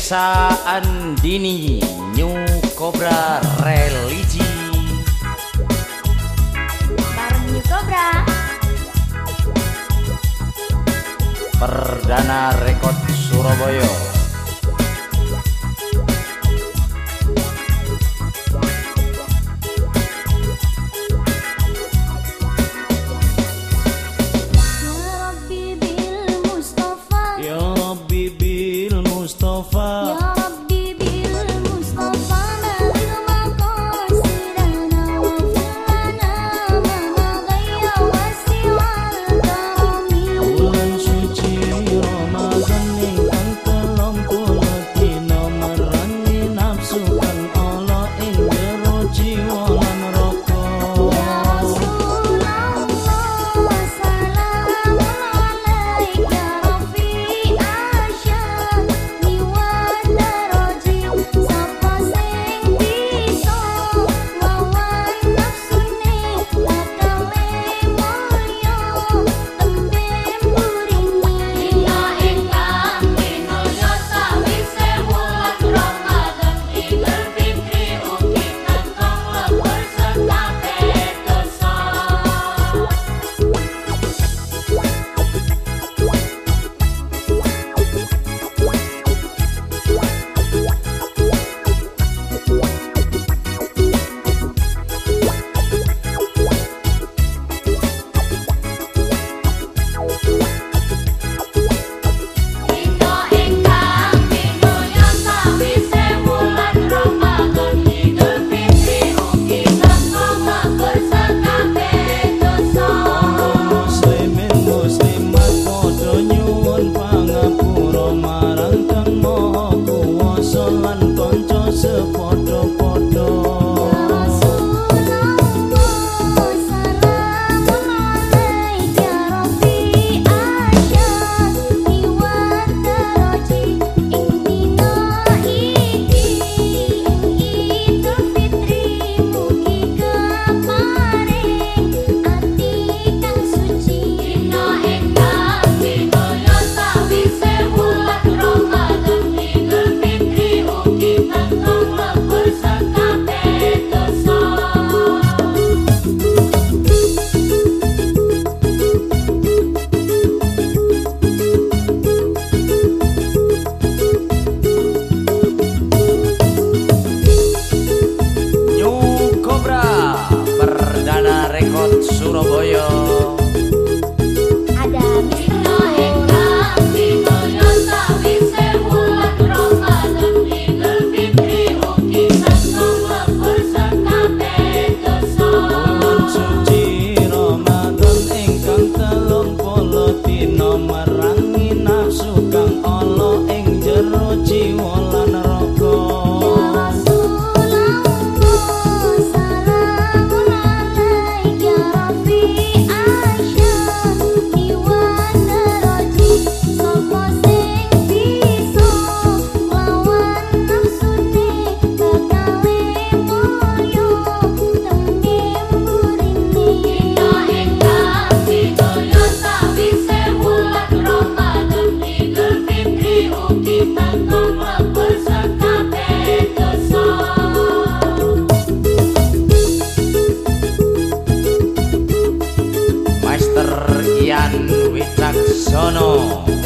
Desa Andini New Cobra Religi. Bareng New Cobra. Perdana Rekod Surabaya Mustafa. Yo. sopan kanca sepadha-padha Record Surabaya. Oh.